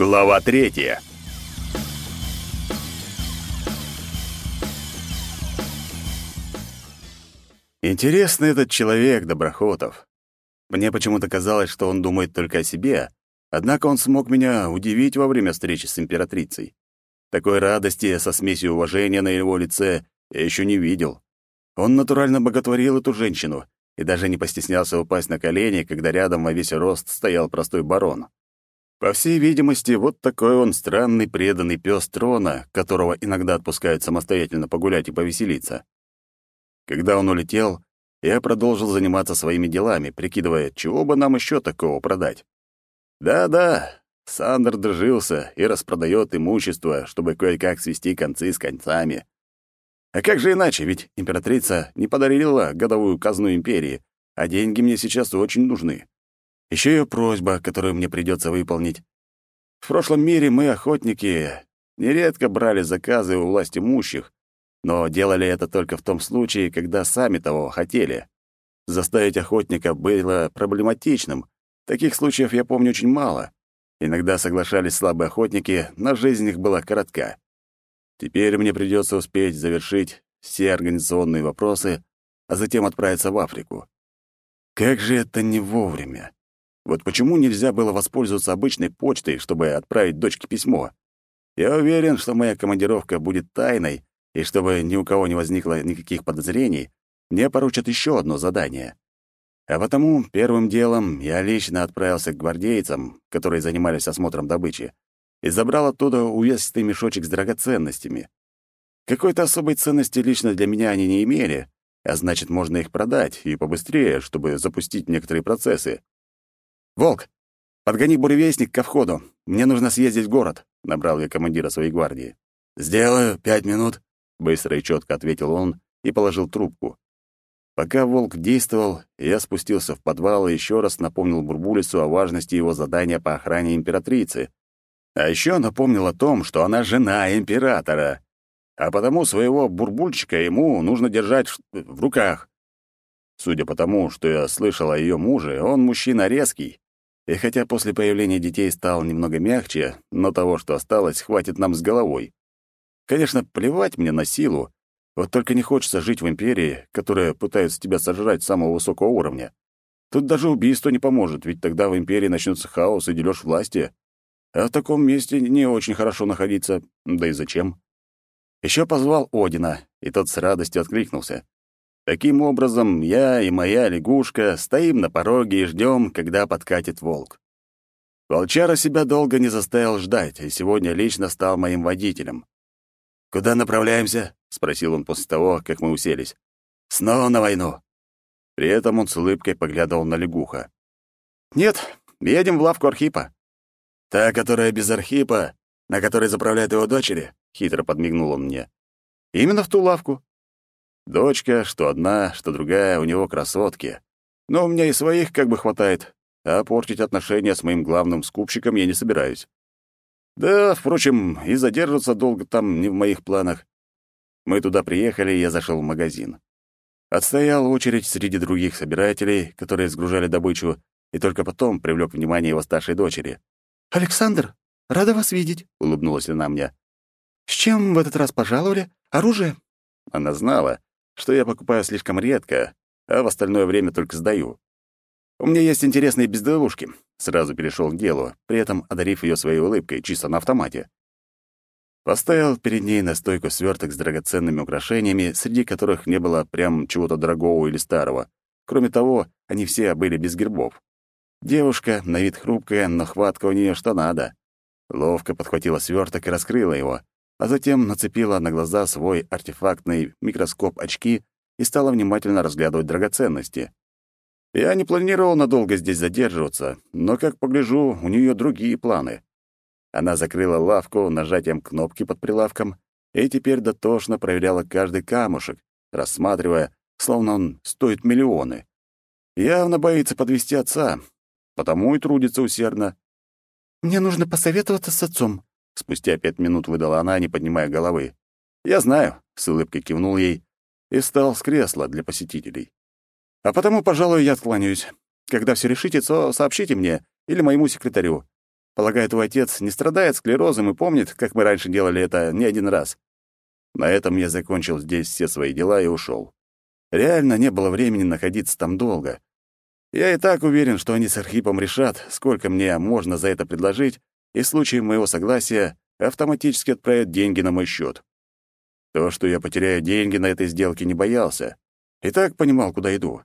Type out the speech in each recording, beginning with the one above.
Глава третья. Интересный этот человек, Доброхотов. Мне почему-то казалось, что он думает только о себе, однако он смог меня удивить во время встречи с императрицей. Такой радости со смесью уважения на его лице я еще не видел. Он натурально боготворил эту женщину и даже не постеснялся упасть на колени, когда рядом во весь рост стоял простой барон. По всей видимости, вот такой он странный преданный пес трона, которого иногда отпускают самостоятельно погулять и повеселиться. Когда он улетел, я продолжил заниматься своими делами, прикидывая, чего бы нам еще такого продать. Да-да, Сандер дожился и распродает имущество, чтобы кое-как свести концы с концами. А как же иначе, ведь императрица не подарила годовую казну империи, а деньги мне сейчас очень нужны. Еще ее просьба, которую мне придется выполнить. В прошлом мире мы, охотники, нередко брали заказы у власть имущих, но делали это только в том случае, когда сами того хотели. Заставить охотника было проблематичным. Таких случаев я помню очень мало. Иногда соглашались слабые охотники, но жизнь их была коротка. Теперь мне придется успеть завершить все организационные вопросы, а затем отправиться в Африку. Как же это не вовремя? Вот почему нельзя было воспользоваться обычной почтой, чтобы отправить дочке письмо? Я уверен, что моя командировка будет тайной, и чтобы ни у кого не возникло никаких подозрений, мне поручат еще одно задание. А потому первым делом я лично отправился к гвардейцам, которые занимались осмотром добычи, и забрал оттуда увесистый мешочек с драгоценностями. Какой-то особой ценности лично для меня они не имели, а значит, можно их продать и побыстрее, чтобы запустить некоторые процессы. «Волк, подгони буревестник ко входу. Мне нужно съездить в город», — набрал я командира своей гвардии. «Сделаю, пять минут», — быстро и четко ответил он и положил трубку. Пока волк действовал, я спустился в подвал и еще раз напомнил Бурбулису о важности его задания по охране императрицы, а еще напомнил о том, что она жена императора, а потому своего бурбульчика ему нужно держать в руках. Судя по тому, что я слышал о ее муже, он мужчина резкий, и хотя после появления детей стал немного мягче, но того, что осталось, хватит нам с головой. Конечно, плевать мне на силу, вот только не хочется жить в империи, которая пытается тебя сожрать с самого высокого уровня. Тут даже убийство не поможет, ведь тогда в империи начнется хаос и дележ власти. А в таком месте не очень хорошо находиться, да и зачем? Еще позвал Одина, и тот с радостью откликнулся. Таким образом, я и моя лягушка стоим на пороге и ждем, когда подкатит волк. Волчара себя долго не заставил ждать, и сегодня лично стал моим водителем. «Куда направляемся?» — спросил он после того, как мы уселись. «Снова на войну». При этом он с улыбкой поглядывал на лягуха. «Нет, едем в лавку Архипа. «Та, которая без Архипа, на которой заправляют его дочери?» — хитро подмигнул он мне. «Именно в ту лавку. Дочка, что одна, что другая, у него красотки. Но у меня и своих как бы хватает, а портить отношения с моим главным скупщиком я не собираюсь. Да, впрочем, и задерживаться долго там не в моих планах. Мы туда приехали, и я зашел в магазин. Отстоял очередь среди других собирателей, которые сгружали добычу, и только потом привлек внимание его старшей дочери. «Александр, рада вас видеть», — улыбнулась она мне. «С чем в этот раз пожаловали? Оружие?» Она знала, что я покупаю слишком редко, а в остальное время только сдаю. «У меня есть интересные безделушки», — сразу перешел к делу, при этом одарив ее своей улыбкой, чисто на автомате. Поставил перед ней на стойку сверток с драгоценными украшениями, среди которых не было прям чего-то дорогого или старого. Кроме того, они все были без гербов. Девушка, на вид хрупкая, но хватка у нее что надо. Ловко подхватила сверток и раскрыла его, а затем нацепила на глаза свой артефактный микроскоп очки и стала внимательно разглядывать драгоценности. Я не планировал надолго здесь задерживаться, но, как погляжу, у нее другие планы. Она закрыла лавку нажатием кнопки под прилавком и теперь дотошно проверяла каждый камушек, рассматривая, словно он стоит миллионы. Явно боится подвести отца, потому и трудится усердно. «Мне нужно посоветоваться с отцом», — спустя пять минут выдала она, не поднимая головы. «Я знаю», — с улыбкой кивнул ей и встал с кресла для посетителей. «А потому, пожалуй, я откланяюсь. Когда все решите, то сообщите мне или моему секретарю. Полагаю, твой отец не страдает склерозом и помнит, как мы раньше делали это не один раз. На этом я закончил здесь все свои дела и ушел. Реально не было времени находиться там долго. Я и так уверен, что они с Архипом решат, сколько мне можно за это предложить, и в случае моего согласия автоматически отправят деньги на мой счет. То, что я потеряю деньги на этой сделке, не боялся. И так понимал, куда иду.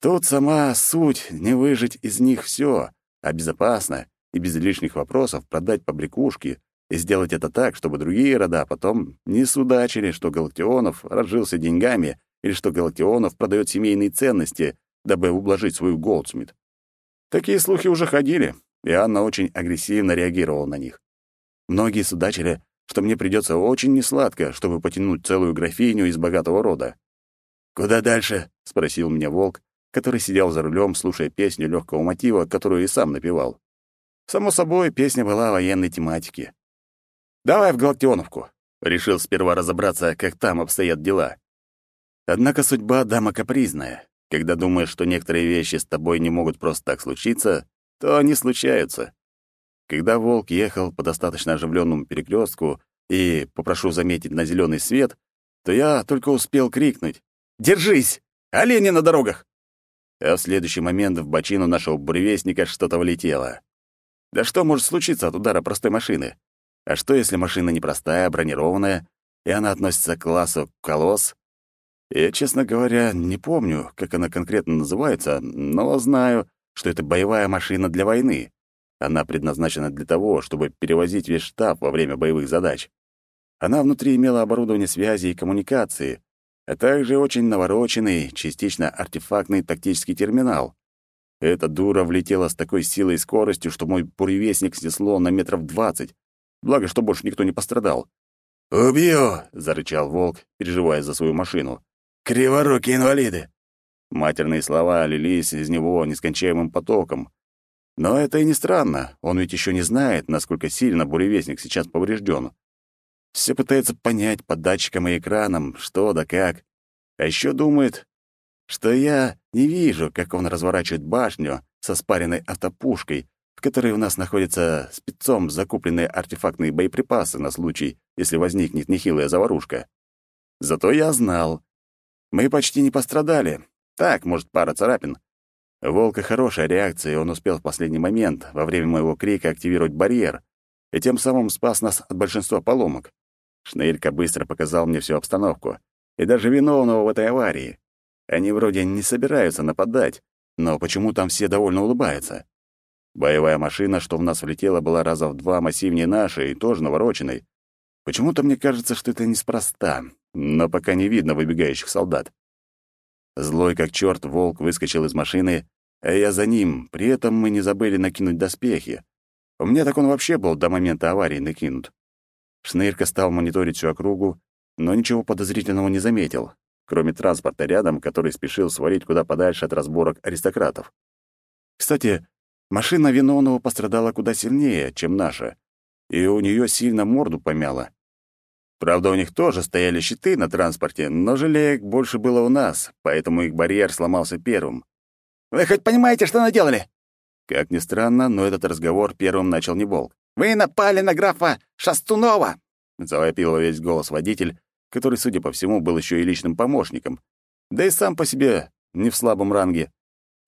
Тут сама суть не выжить из них все, а безопасно и без лишних вопросов продать побрякушки и сделать это так, чтобы другие рода потом не судачили, что Галактионов разжился деньгами или что Галактионов продает семейные ценности, дабы ублажить свою Голдсмит. Такие слухи уже ходили, и Анна очень агрессивно реагировала на них. Многие судачили, что мне придется очень несладко, чтобы потянуть целую графиню из богатого рода. «Куда дальше?» — спросил меня волк, который сидел за рулем, слушая песню легкого мотива, которую и сам напевал. Само собой, песня была военной тематики. «Давай в Галактионовку», — решил сперва разобраться, как там обстоят дела. Однако судьба дама капризная. Когда думаешь, что некоторые вещи с тобой не могут просто так случиться, то они случаются. Когда волк ехал по достаточно оживленному перекрестку и, попрошу заметить, на зеленый свет, то я только успел крикнуть «Держись! Олени на дорогах!» А в следующий момент в бочину нашего буревестника что-то влетело. Да что может случиться от удара простой машины? А что, если машина непростая, бронированная, и она относится к классу «Колосс»? Я, честно говоря, не помню, как она конкретно называется, но знаю, что это боевая машина для войны. Она предназначена для того, чтобы перевозить весь штаб во время боевых задач. Она внутри имела оборудование связи и коммуникации, а также очень навороченный, частично артефактный тактический терминал. Эта дура влетела с такой силой и скоростью, что мой буревестник снесло на метров двадцать. Благо, что больше никто не пострадал. «Убью!» — зарычал волк, переживая за свою машину. «Криворукие инвалиды!» Матерные слова лились из него нескончаемым потоком. Но это и не странно, он ведь еще не знает, насколько сильно буревестник сейчас поврежден. Все пытается понять по датчикам и экранам, что да как. А еще думает, что я не вижу, как он разворачивает башню со спаренной автопушкой, в которой у нас находятся спецом закупленные артефактные боеприпасы на случай, если возникнет нехилая заварушка. Зато я знал. Мы почти не пострадали. Так, может, пара царапин. Волка хорошая реакция, и он успел в последний момент, во время моего крика, активировать барьер, и тем самым спас нас от большинства поломок. Шнырька быстро показал мне всю обстановку, и даже виновного в этой аварии. Они вроде не собираются нападать, но почему там все довольно улыбаются? Боевая машина, что в нас влетела, была раза в два массивнее нашей и тоже навороченной. Почему-то мне кажется, что это неспроста, но пока не видно выбегающих солдат. Злой как черт волк выскочил из машины, а я за ним, при этом мы не забыли накинуть доспехи. У меня так он вообще был до момента аварии накинут. Шнырька стал мониторить всю округу, но ничего подозрительного не заметил кроме транспорта рядом, который спешил свалить куда подальше от разборок аристократов. Кстати, машина виновного пострадала куда сильнее, чем наша, и у нее сильно морду помяло. Правда, у них тоже стояли щиты на транспорте, но жалеек больше было у нас, поэтому их барьер сломался первым. «Вы хоть понимаете, что наделали?» Как ни странно, но этот разговор первым начал не Волк. «Вы напали на графа Шастунова!» — завопил весь голос водитель, который, судя по всему, был еще и личным помощником. Да и сам по себе не в слабом ранге.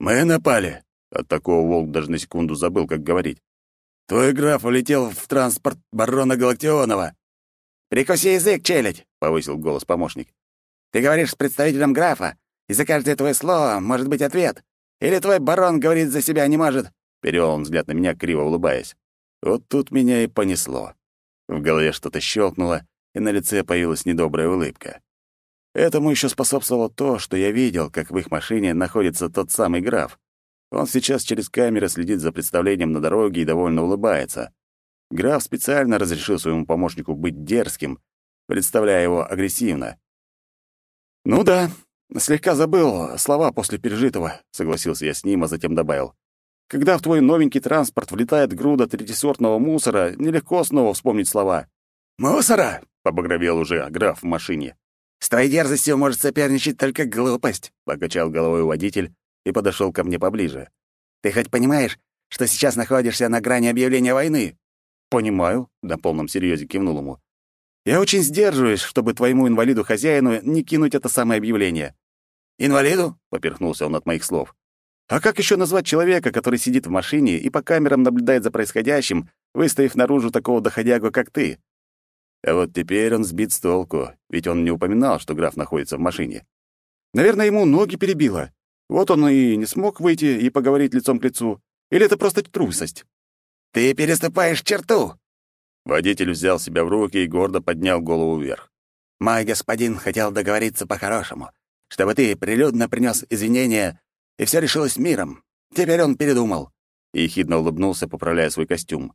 «Мы напали!» От такого волк даже на секунду забыл, как говорить. «Твой граф улетел в транспорт барона Галактионова!» «Прикуси язык, челядь!» — повысил голос помощник. «Ты говоришь с представителем графа, и за каждое твое слово может быть ответ. Или твой барон говорит за себя не может?» Перевел он взгляд на меня, криво улыбаясь. Вот тут меня и понесло. В голове что-то щелкнуло, и на лице появилась недобрая улыбка. Этому еще способствовало то, что я видел, как в их машине находится тот самый граф. Он сейчас через камеры следит за представлением на дороге и довольно улыбается. Граф специально разрешил своему помощнику быть дерзким, представляя его агрессивно. «Ну да, слегка забыл слова после пережитого», — согласился я с ним, а затем добавил. «Когда в твой новенький транспорт влетает груда третисортного мусора, нелегко снова вспомнить слова». «Мусора!» побагровел уже граф в машине. «С твоей дерзостью может соперничать только глупость», — покачал головой водитель и подошел ко мне поближе. «Ты хоть понимаешь, что сейчас находишься на грани объявления войны?» «Понимаю», — на полном серьезе кивнул ему. «Я очень сдерживаюсь, чтобы твоему инвалиду-хозяину не кинуть это самое объявление». «Инвалиду?» — поперхнулся он от моих слов. «А как еще назвать человека, который сидит в машине и по камерам наблюдает за происходящим, выставив наружу такого доходягу, как ты?» А вот теперь он сбит с толку, ведь он не упоминал, что граф находится в машине. Наверное, ему ноги перебило. Вот он и не смог выйти и поговорить лицом к лицу. Или это просто трусость? «Ты переступаешь черту!» Водитель взял себя в руки и гордо поднял голову вверх. «Мой господин хотел договориться по-хорошему, чтобы ты прилюдно принес извинения, и все решилось миром. Теперь он передумал». И хидно улыбнулся, поправляя свой костюм.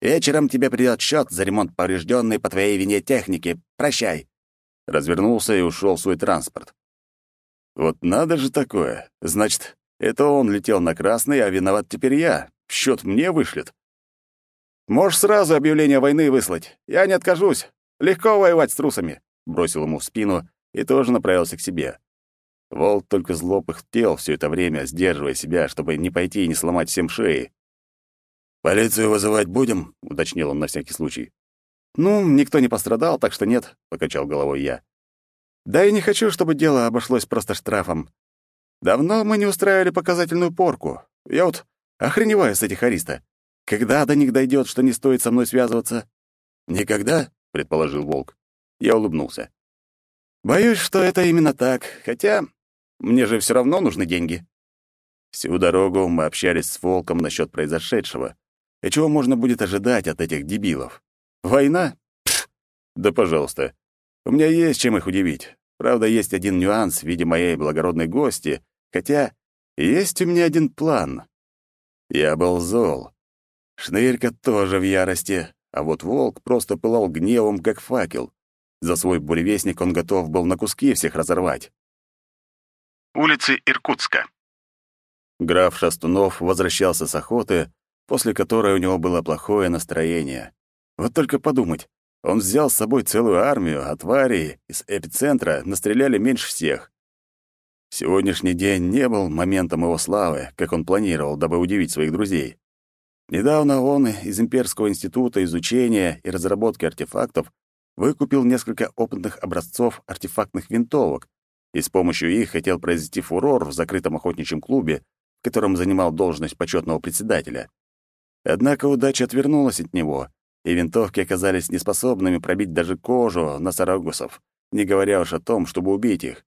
«Вечером тебе придет счет за ремонт поврежденной по твоей вине техники. Прощай». Развернулся и ушел в свой транспорт. Вот надо же такое. Значит, это он летел на красный, а виноват теперь я. Счет мне вышлет. Можешь сразу объявление войны выслать. Я не откажусь. Легко воевать с трусами. Бросил ему в спину и тоже направился к себе. Волк только зло пыхтел все это время, сдерживая себя, чтобы не пойти и не сломать всем шеи. «Полицию вызывать будем?» — уточнил он на всякий случай. «Ну, никто не пострадал, так что нет», — покачал головой я. Да и не хочу, чтобы дело обошлось просто штрафом. Давно мы не устраивали показательную порку. Я вот охреневаю с этих ариста. Когда до них дойдет, что не стоит со мной связываться? Никогда, предположил Волк. Я улыбнулся. Боюсь, что это именно так, хотя мне же все равно нужны деньги. Всю дорогу мы общались с Волком насчет произошедшего. И чего можно будет ожидать от этих дебилов? Война? Пф, да пожалуйста. У меня есть чем их удивить. Правда, есть один нюанс в виде моей благородной гости, хотя есть у меня один план. Я был зол. Шнырька тоже в ярости, а вот волк просто пылал гневом, как факел. За свой буревестник он готов был на куски всех разорвать. Улицы Иркутска. Граф Шастунов возвращался с охоты, после которой у него было плохое настроение. Вот только подумать, он взял с собой целую армию, а твари из эпицентра настреляли меньше всех. Сегодняшний день не был моментом его славы, как он планировал, дабы удивить своих друзей. Недавно он из Имперского института изучения и разработки артефактов выкупил несколько опытных образцов артефактных винтовок и с помощью их хотел произвести фурор в закрытом охотничьем клубе, в котором занимал должность почетного председателя. Однако удача отвернулась от него — и винтовки оказались неспособными пробить даже кожу носорогусов, не говоря уж о том, чтобы убить их.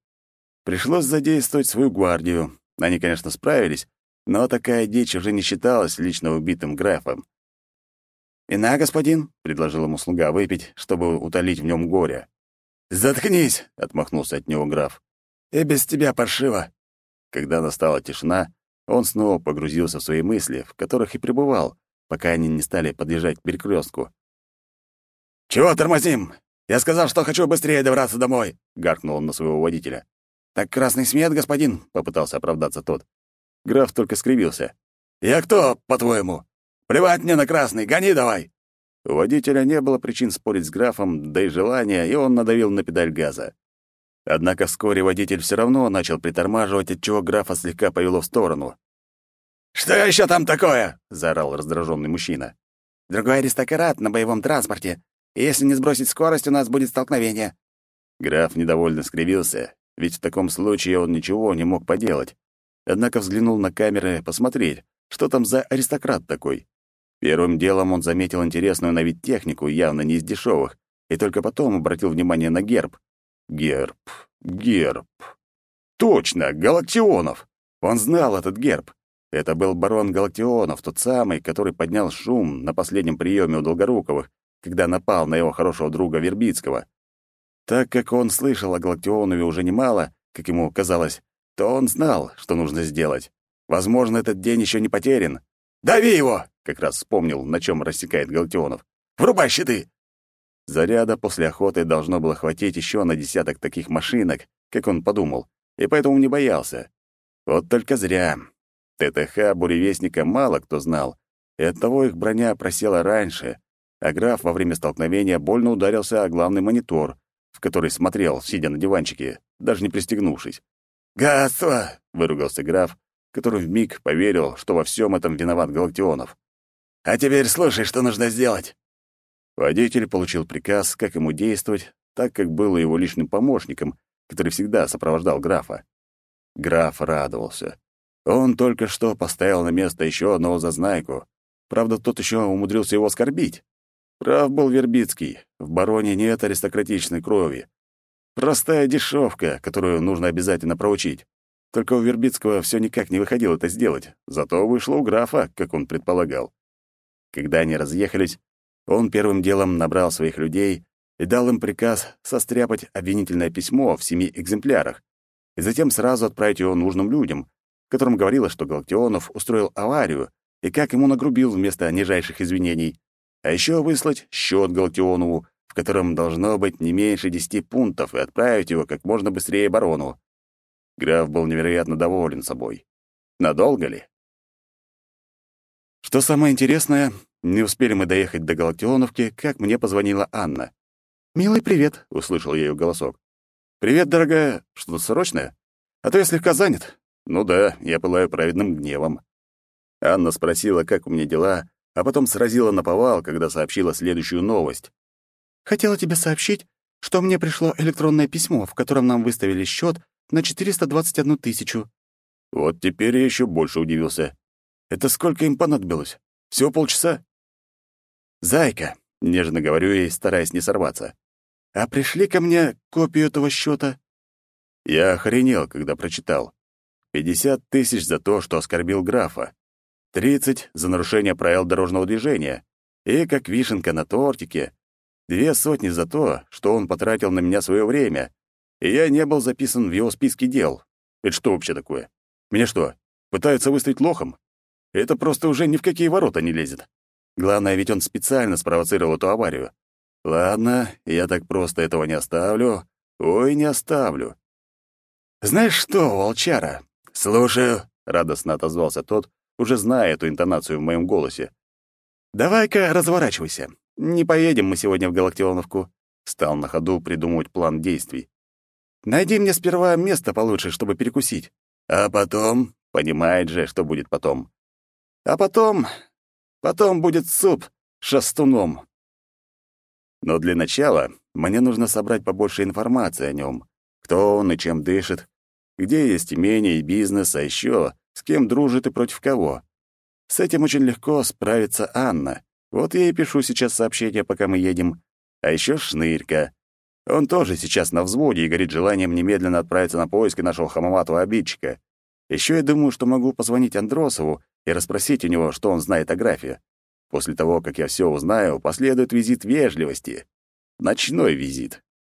Пришлось задействовать свою гвардию. Они, конечно, справились, но такая дичь уже не считалась лично убитым графом. «Ина, господин?» — предложил ему слуга выпить, чтобы утолить в нем горе. «Заткнись!» — отмахнулся от него граф. «И без тебя паршиво!» Когда настала тишина, он снова погрузился в свои мысли, в которых и пребывал, пока они не стали подъезжать к перекрестку. «Чего тормозим? Я сказал, что хочу быстрее добраться домой!» — гаркнул он на своего водителя. «Так красный свет, господин!» — попытался оправдаться тот. Граф только скривился. «Я кто, по-твоему? Плевать мне на красный, гони давай!» У водителя не было причин спорить с графом, да и желания, и он надавил на педаль газа. Однако вскоре водитель все равно начал притормаживать, отчего графа слегка повело в сторону. «Что еще там такое?» — заорал раздраженный мужчина. «Другой аристократ на боевом транспорте. И если не сбросить скорость, у нас будет столкновение». Граф недовольно скривился, ведь в таком случае он ничего не мог поделать. Однако взглянул на камеры посмотреть, что там за аристократ такой. Первым делом он заметил интересную на вид технику, явно не из дешевых, и только потом обратил внимание на герб. Герб, герб. Точно, Галактионов. Он знал этот герб. Это был барон Галактионов, тот самый, который поднял шум на последнем приеме у Долгоруковых, когда напал на его хорошего друга Вербицкого. Так как он слышал о Галактионове уже немало, как ему казалось, то он знал, что нужно сделать. Возможно, этот день еще не потерян. «Дави его!» — как раз вспомнил, на чем рассекает Галактионов. «Врубай щиты!» Заряда после охоты должно было хватить еще на десяток таких машинок, как он подумал, и поэтому не боялся. Вот только зря. ТТХ буревестника мало кто знал, и оттого их броня просела раньше, а граф во время столкновения больно ударился о главный монитор, в который смотрел, сидя на диванчике, даже не пристегнувшись. «Гадство!» — выругался граф, который вмиг поверил, что во всем этом виноват Галактионов. «А теперь слушай, что нужно сделать». Водитель получил приказ, как ему действовать, так как был его личным помощником, который всегда сопровождал графа. Граф радовался. Он только что поставил на место еще одного зазнайку. Правда, тот еще умудрился его оскорбить. Прав был Вербицкий. В бароне нет аристократичной крови. Простая дешевка, которую нужно обязательно проучить. Только у Вербицкого все никак не выходило это сделать. Зато вышло у графа, как он предполагал. Когда они разъехались, он первым делом набрал своих людей и дал им приказ состряпать обвинительное письмо в семи экземплярах, и затем сразу отправить его нужным людям, которым говорилось, что Галактионов устроил аварию и как ему нагрубил вместо нижайших извинений, а еще выслать счет Галактионову, в котором должно быть не меньше десяти пунктов, и отправить его как можно быстрее барону. Граф был невероятно доволен собой. Надолго ли? Что самое интересное, не успели мы доехать до Галактионовки, как мне позвонила Анна. «Милый, привет», — услышал я ее голосок. «Привет, дорогая. Что-то срочное? А то я слегка занят». «Ну да, я пылаю праведным гневом». Анна спросила, как у меня дела, а потом сразила на повал, когда сообщила следующую новость. «Хотела тебе сообщить, что мне пришло электронное письмо, в котором нам выставили счет на 421 тысячу». Вот теперь я еще больше удивился. Это сколько им понадобилось? Всего полчаса? «Зайка», — нежно говорю ей, стараясь не сорваться, а пришли ко мне копию этого счета. Я охренел, когда прочитал. Пятьдесят тысяч за то, что оскорбил графа. Тридцать за нарушение правил дорожного движения. И, как вишенка на тортике, две сотни за то, что он потратил на меня свое время, и я не был записан в его списке дел. Это что вообще такое? Меня что, пытаются выставить лохом? Это просто уже ни в какие ворота не лезет. Главное, ведь он специально спровоцировал эту аварию. Ладно, я так просто этого не оставлю. Ой, не оставлю. Знаешь что, волчара? Слушаю, радостно отозвался тот, уже зная эту интонацию в моем голосе. Давай-ка разворачивайся. Не поедем мы сегодня в Галактионовку. Стал на ходу придумывать план действий. Найди мне сперва место получше, чтобы перекусить. А потом, понимает же, что будет потом. А потом, потом будет суп с шастуном. Но для начала мне нужно собрать побольше информации о нем. Кто он и чем дышит, где есть имение и бизнес, а еще с кем дружит и против кого. С этим очень легко справится Анна. Вот я и пишу сейчас сообщение, пока мы едем. А еще Шнырька. Он тоже сейчас на взводе и горит желанием немедленно отправиться на поиски нашего хамоватого обидчика. Еще я думаю, что могу позвонить Андросову и расспросить у него, что он знает о графе. После того, как я все узнаю, последует визит вежливости. Ночной визит.